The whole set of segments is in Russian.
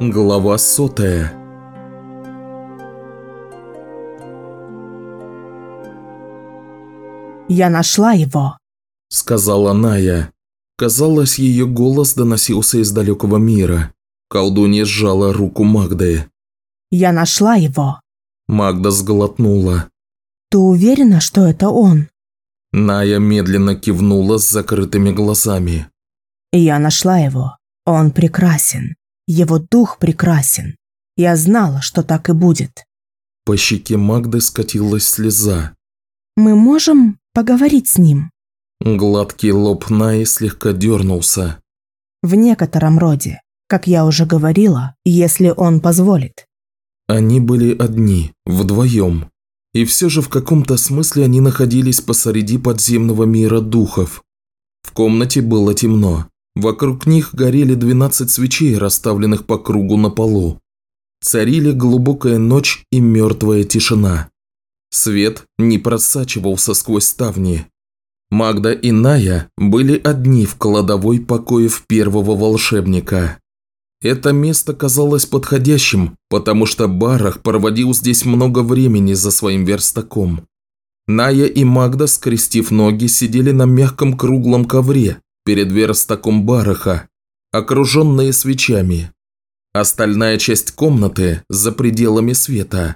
Глава сотая «Я нашла его», – сказала Ная. Казалось, ее голос доносился из далекого мира. Колдунья сжала руку Магды. «Я нашла его». Магда сглотнула. «Ты уверена, что это он?» Ная медленно кивнула с закрытыми глазами. «Я нашла его. Он прекрасен. Его дух прекрасен. Я знала, что так и будет». По щеке Магды скатилась слеза. «Мы можем поговорить с ним?» Гладкий лоб Наи слегка дернулся. «В некотором роде, как я уже говорила, если он позволит». Они были одни, вдвоем. И все же в каком-то смысле они находились посреди подземного мира духов. В комнате было темно. Вокруг них горели 12 свечей, расставленных по кругу на полу. Царили глубокая ночь и мертвая тишина. Свет не просачивался сквозь ставни. Магда и Ная были одни в кладовой покоев первого волшебника. Это место казалось подходящим, потому что Барах проводил здесь много времени за своим верстаком. Ная и Магда, скрестив ноги, сидели на мягком круглом ковре перед верстаком Бараха, окруженные свечами. Остальная часть комнаты за пределами света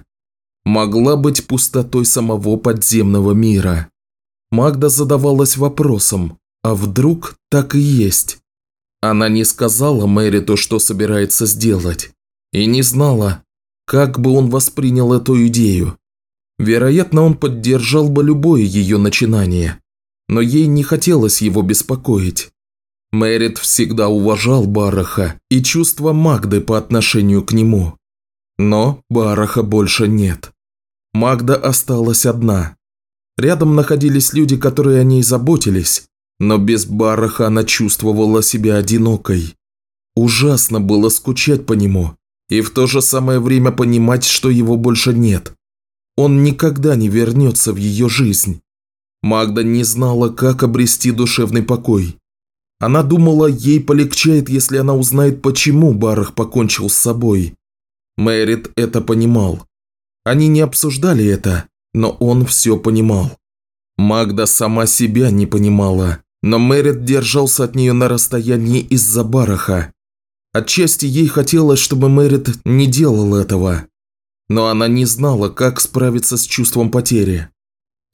могла быть пустотой самого подземного мира. Магда задавалась вопросом, а вдруг так и есть? Она не сказала Мэриту, что собирается сделать, и не знала, как бы он воспринял эту идею. Вероятно, он поддержал бы любое ее начинание, но ей не хотелось его беспокоить. Мэрит всегда уважал Бараха и чувства Магды по отношению к нему. Но Бараха больше нет. Магда осталась одна. Рядом находились люди, которые о ней заботились, но без Бараха она чувствовала себя одинокой. Ужасно было скучать по нему и в то же самое время понимать, что его больше нет. Он никогда не вернется в ее жизнь. Магда не знала, как обрести душевный покой. Она думала, ей полегчает, если она узнает, почему Барах покончил с собой. Мэрит это понимал. Они не обсуждали это, но он все понимал. Магда сама себя не понимала, но Мэрит держался от нее на расстоянии из-за бараха. Отчасти ей хотелось, чтобы Мэрит не делал этого. Но она не знала, как справиться с чувством потери.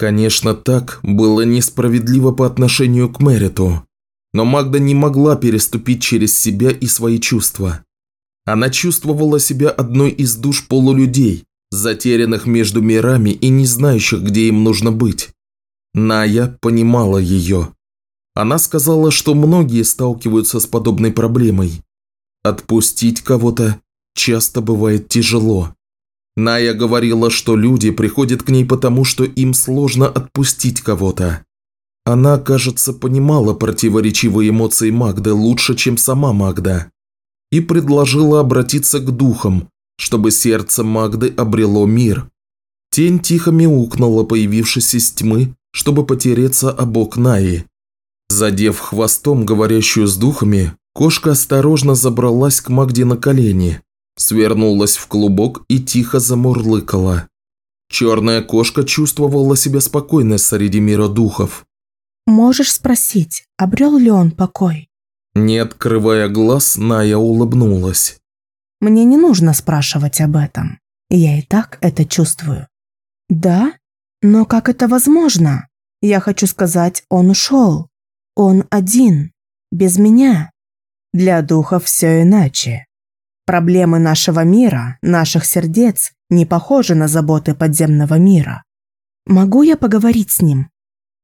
Конечно, так было несправедливо по отношению к Мэриту. Но Магда не могла переступить через себя и свои чувства. Она чувствовала себя одной из душ полулюдей, затерянных между мирами и не знающих, где им нужно быть. Ная понимала ее. Она сказала, что многие сталкиваются с подобной проблемой. Отпустить кого-то часто бывает тяжело. Ная говорила, что люди приходят к ней потому, что им сложно отпустить кого-то. Она, кажется, понимала противоречивые эмоции Магды лучше, чем сама Магда, и предложила обратиться к духам, чтобы сердце Магды обрело мир. Тень тихо мяукнула, появившись из тьмы, чтобы потереться об бок Наи. Задев хвостом говорящую с духами, кошка осторожно забралась к Магде на колени, свернулась в клубок и тихо замурлыкала. Черная кошка чувствовала себя спокойно среди мира духов. «Можешь спросить, обрел ли он покой?» Не открывая глаз, Ная улыбнулась. Мне не нужно спрашивать об этом. Я и так это чувствую. Да? Но как это возможно? Я хочу сказать, он ушел. Он один. Без меня. Для духов все иначе. Проблемы нашего мира, наших сердец, не похожи на заботы подземного мира. Могу я поговорить с ним?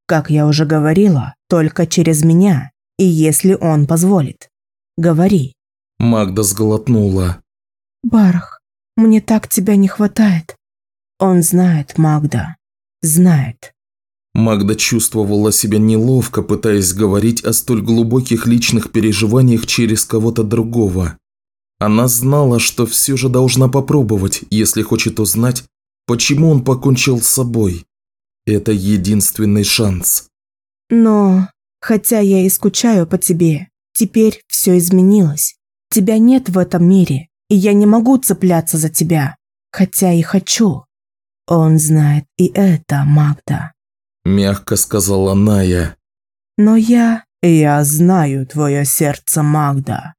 Как я уже говорила, только через меня, и если он позволит. Говори. Магда сглотнула. Барх, мне так тебя не хватает. Он знает, Магда. Знает. Магда чувствовала себя неловко, пытаясь говорить о столь глубоких личных переживаниях через кого-то другого. Она знала, что все же должна попробовать, если хочет узнать, почему он покончил с собой. Это единственный шанс. Но, хотя я и скучаю по тебе, теперь все изменилось. Тебя нет в этом мире, и я не могу цепляться за тебя, хотя и хочу. Он знает и это, Магда. Мягко сказала Ная. Но я... Я знаю твое сердце, Магда.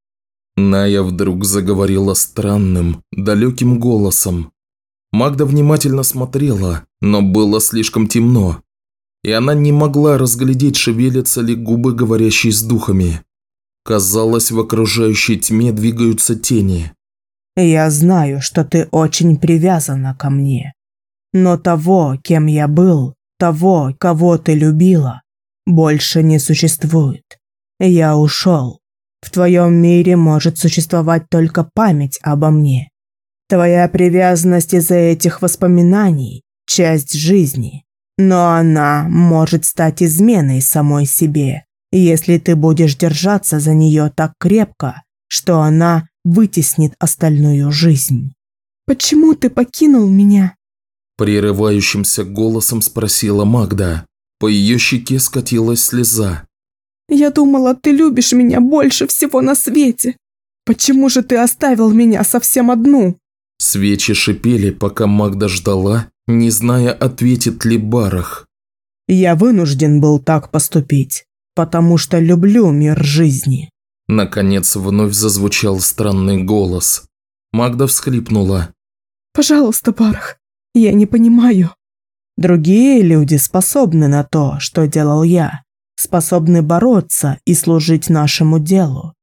Ная вдруг заговорила странным, далеким голосом. Магда внимательно смотрела, но было слишком темно, и она не могла разглядеть, шевелятся ли губы, говорящие с духами. Казалось, в окружающей тьме двигаются тени. «Я знаю, что ты очень привязана ко мне. Но того, кем я был, того, кого ты любила, больше не существует. Я ушел. В твоем мире может существовать только память обо мне. Твоя привязанность из-за этих воспоминаний – часть жизни. Но она может стать изменой самой себе если ты будешь держаться за нее так крепко, что она вытеснит остальную жизнь. «Почему ты покинул меня?» Прерывающимся голосом спросила Магда. По ее щеке скатилась слеза. «Я думала, ты любишь меня больше всего на свете. Почему же ты оставил меня совсем одну?» Свечи шипели, пока Магда ждала, не зная, ответит ли Барах. «Я вынужден был так поступить потому что люблю мир жизни». Наконец вновь зазвучал странный голос. Магда всхлипнула. «Пожалуйста, Барах, я не понимаю». Другие люди способны на то, что делал я, способны бороться и служить нашему делу.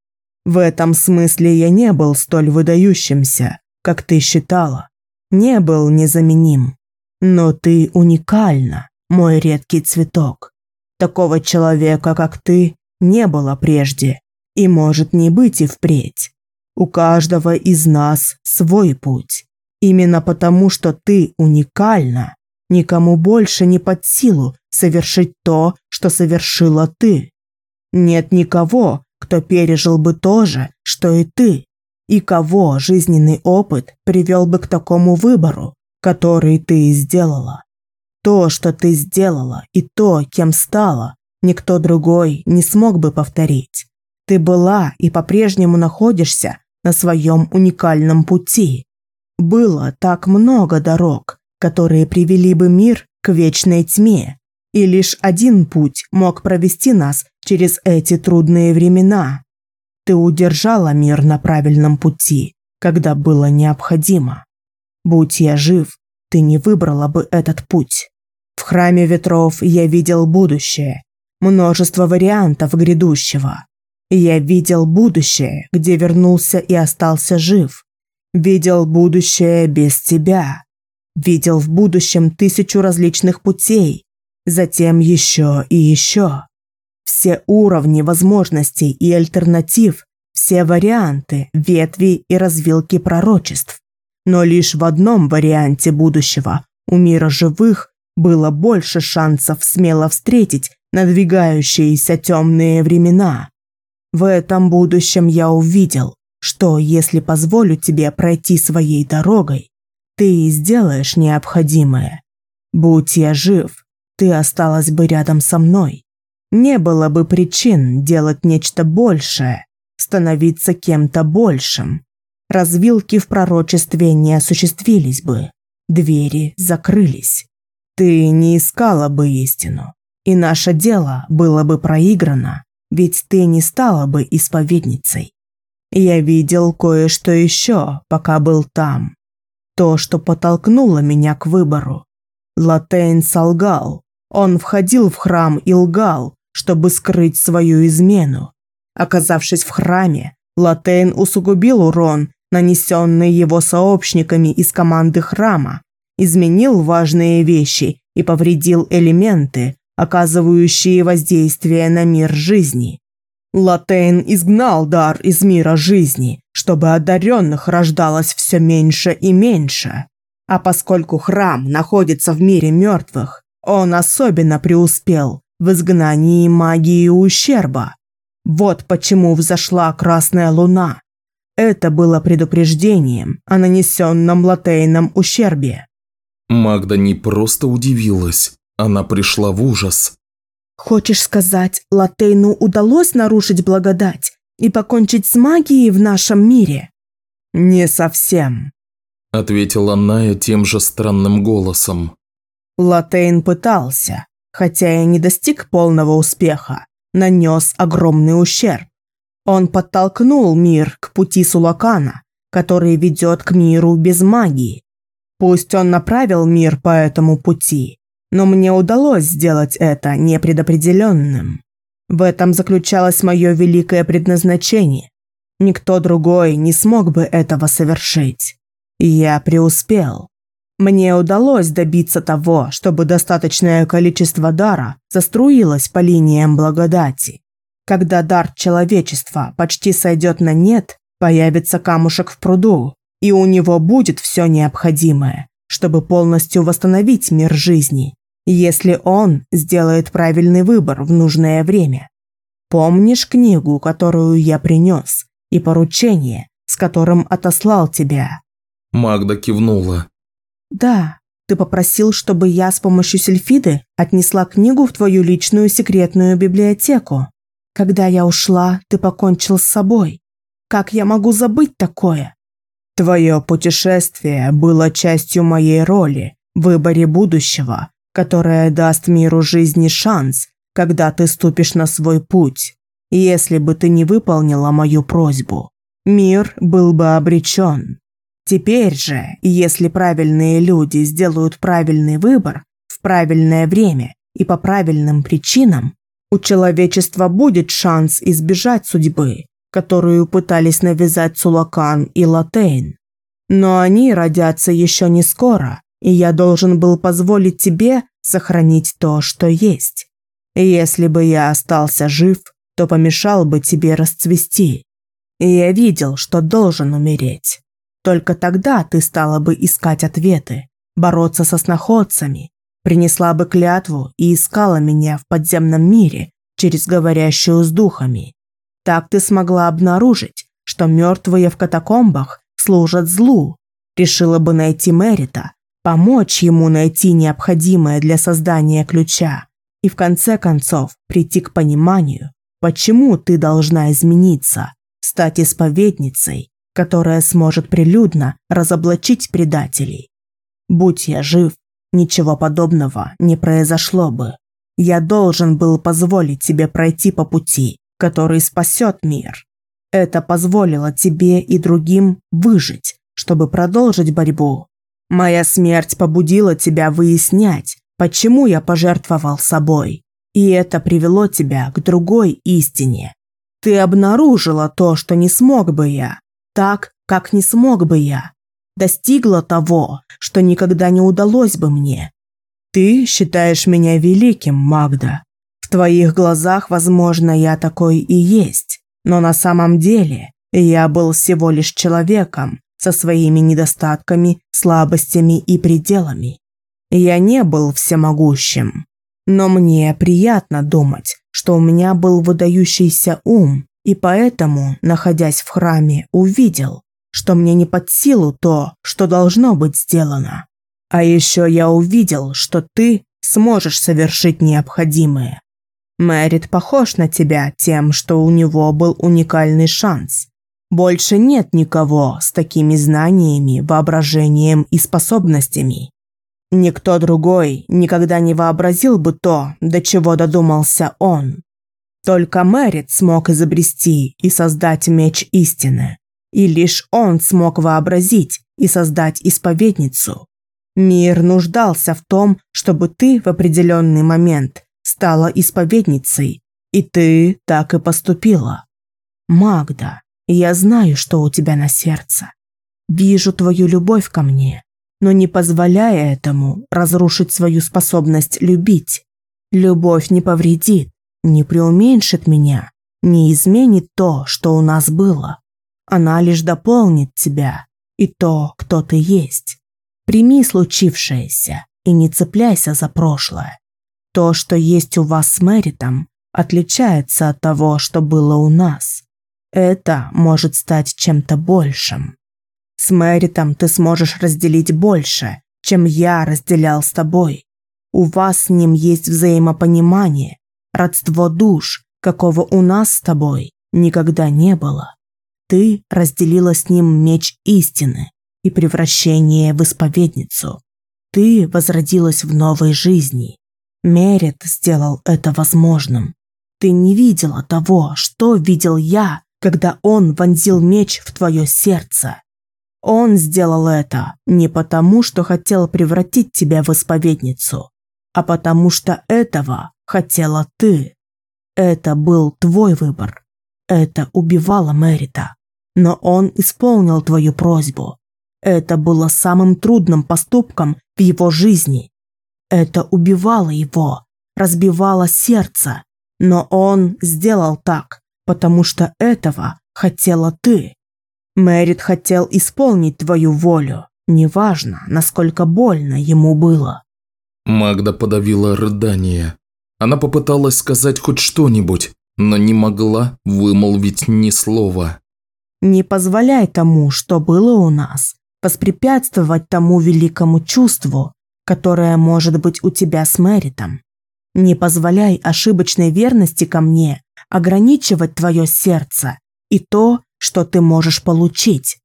В этом смысле я не был столь выдающимся, как ты считала. Не был незаменим. Но ты уникальна, мой редкий цветок. Такого человека, как ты, не было прежде и может не быть и впредь. У каждого из нас свой путь. Именно потому, что ты уникальна, никому больше не под силу совершить то, что совершила ты. Нет никого, кто пережил бы то же, что и ты, и кого жизненный опыт привел бы к такому выбору, который ты сделала. То, что ты сделала, и то, кем стала, никто другой не смог бы повторить. Ты была и по-прежнему находишься на своем уникальном пути. Было так много дорог, которые привели бы мир к вечной тьме, и лишь один путь мог провести нас через эти трудные времена. Ты удержала мир на правильном пути, когда было необходимо. Будь я жив, ты не выбрала бы этот путь. В храме ветров я видел будущее, множество вариантов грядущего. Я видел будущее, где вернулся и остался жив. Видел будущее без тебя. Видел в будущем тысячу различных путей, затем еще и еще. Все уровни возможностей и альтернатив, все варианты, ветви и развилки пророчеств. Но лишь в одном варианте будущего, у мира живых, было больше шансов смело встретить надвигающиеся темные времена. В этом будущем я увидел, что если позволю тебе пройти своей дорогой, ты сделаешь необходимое. Будь я жив, ты осталась бы рядом со мной. Не было бы причин делать нечто большее, становиться кем-то большим. Развилки в пророчестве не осуществились бы, двери закрылись. Ты не искала бы истину, и наше дело было бы проиграно, ведь ты не стала бы исповедницей. Я видел кое-что еще, пока был там. То, что подтолкнуло меня к выбору. Латейн солгал. Он входил в храм и лгал, чтобы скрыть свою измену. Оказавшись в храме, Латейн усугубил урон, нанесенный его сообщниками из команды храма, изменил важные вещи и повредил элементы, оказывающие воздействие на мир жизни. Латейн изгнал дар из мира жизни, чтобы одаренных рождалось все меньше и меньше. А поскольку храм находится в мире мертвых, он особенно преуспел в изгнании магии ущерба. Вот почему взошла красная луна. Это было предупреждением о нанесенном Латейном ущербе. Магда не просто удивилась, она пришла в ужас. «Хочешь сказать, Латейну удалось нарушить благодать и покончить с магией в нашем мире?» «Не совсем», – ответила Ная тем же странным голосом. Латейн пытался, хотя и не достиг полного успеха, нанес огромный ущерб. Он подтолкнул мир к пути Сулакана, который ведет к миру без магии. Пусть он направил мир по этому пути, но мне удалось сделать это непредопределенным. В этом заключалось мое великое предназначение. Никто другой не смог бы этого совершить. Я преуспел. Мне удалось добиться того, чтобы достаточное количество дара заструилось по линиям благодати. Когда дар человечества почти сойдет на нет, появится камушек в пруду, и у него будет все необходимое, чтобы полностью восстановить мир жизни, если он сделает правильный выбор в нужное время. Помнишь книгу, которую я принес, и поручение, с которым отослал тебя?» Магда кивнула. «Да, ты попросил, чтобы я с помощью сельфиды отнесла книгу в твою личную секретную библиотеку. Когда я ушла, ты покончил с собой. Как я могу забыть такое?» «Твое путешествие было частью моей роли в выборе будущего, которое даст миру жизни шанс, когда ты ступишь на свой путь. Если бы ты не выполнила мою просьбу, мир был бы обречен. Теперь же, если правильные люди сделают правильный выбор в правильное время и по правильным причинам, у человечества будет шанс избежать судьбы, которую пытались навязать Сулакан и Латейн. Но они родятся еще не скоро, и я должен был позволить тебе сохранить то, что есть. Если бы я остался жив, то помешал бы тебе расцвести. И я видел, что должен умереть. Только тогда ты стала бы искать ответы, бороться со сноходцами, принесла бы клятву и искала меня в подземном мире через говорящую с духами. Так ты смогла обнаружить, что мертвые в катакомбах служат злу, решила бы найти Мерита, помочь ему найти необходимое для создания ключа и в конце концов прийти к пониманию, почему ты должна измениться, стать исповедницей которая сможет прилюдно разоблачить предателей. Будь я жив, ничего подобного не произошло бы. Я должен был позволить тебе пройти по пути, который спасет мир. Это позволило тебе и другим выжить, чтобы продолжить борьбу. Моя смерть побудила тебя выяснять, почему я пожертвовал собой. И это привело тебя к другой истине. Ты обнаружила то, что не смог бы я, так, как не смог бы я. Достигла того, что никогда не удалось бы мне. Ты считаешь меня великим, Магда. В твоих глазах, возможно, я такой и есть. Но на самом деле я был всего лишь человеком со своими недостатками, слабостями и пределами. Я не был всемогущим. Но мне приятно думать, что у меня был выдающийся ум, и поэтому, находясь в храме, увидел, что мне не под силу то, что должно быть сделано. А еще я увидел, что ты сможешь совершить необходимое. Мэрит похож на тебя тем, что у него был уникальный шанс. Больше нет никого с такими знаниями, воображением и способностями. Никто другой никогда не вообразил бы то, до чего додумался он. Только Мэрит смог изобрести и создать меч истины. И лишь он смог вообразить и создать исповедницу. Мир нуждался в том, чтобы ты в определенный момент стала исповедницей, и ты так и поступила. Магда, я знаю, что у тебя на сердце. Вижу твою любовь ко мне, но не позволяя этому разрушить свою способность любить. Любовь не повредит, не преуменьшит меня, не изменит то, что у нас было. Она лишь дополнит тебя и то, кто ты есть. Прими случившееся и не цепляйся за прошлое. То, что есть у вас с Мэритом, отличается от того, что было у нас. Это может стать чем-то большим. С Мэритом ты сможешь разделить больше, чем я разделял с тобой. У вас с ним есть взаимопонимание, родство душ, какого у нас с тобой никогда не было. ты разделила с ним меч истины и превращение в исповедницу. Ты возродилась в новой жизни. Мерит сделал это возможным. Ты не видела того, что видел я, когда он вонзил меч в твое сердце. Он сделал это не потому, что хотел превратить тебя в исповедницу, а потому что этого хотела ты. Это был твой выбор. Это убивало Мэрита. Но он исполнил твою просьбу. Это было самым трудным поступком в его жизни. Это убивало его, разбивало сердце. Но он сделал так, потому что этого хотела ты. Мэрит хотел исполнить твою волю, неважно, насколько больно ему было. Магда подавила рыдание. Она попыталась сказать хоть что-нибудь, но не могла вымолвить ни слова. Не позволяй тому, что было у нас, воспрепятствовать тому великому чувству, которое может быть у тебя с Мэритом. Не позволяй ошибочной верности ко мне ограничивать твое сердце и то, что ты можешь получить.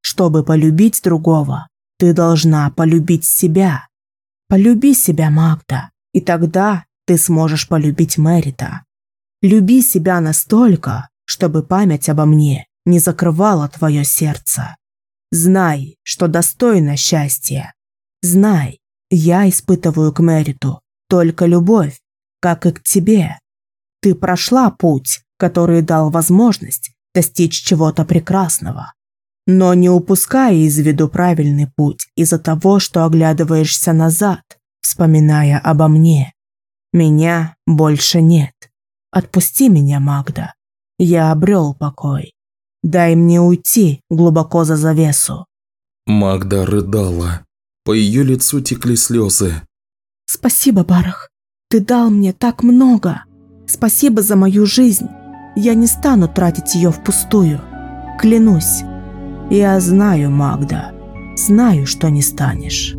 Чтобы полюбить другого, ты должна полюбить себя. Полюби себя, Магда, и тогда ты сможешь полюбить Мэрита. Люби себя настолько, чтобы память обо мне не закрывала твое сердце. Знай, что достойно счастья. Знай, я испытываю к Мэриту только любовь, как и к тебе. Ты прошла путь, который дал возможность достичь чего-то прекрасного. Но не упускай из виду правильный путь из-за того, что оглядываешься назад, вспоминая обо мне. Меня больше нет. Отпусти меня, Магда. Я обрел покой. Дай мне уйти глубоко за завесу. Магда рыдала. По ее лицу текли слезы. Спасибо, Барах. Ты дал мне так много. Спасибо за мою жизнь. Я не стану тратить ее впустую. Клянусь. Я знаю, Магда. Знаю, что не станешь.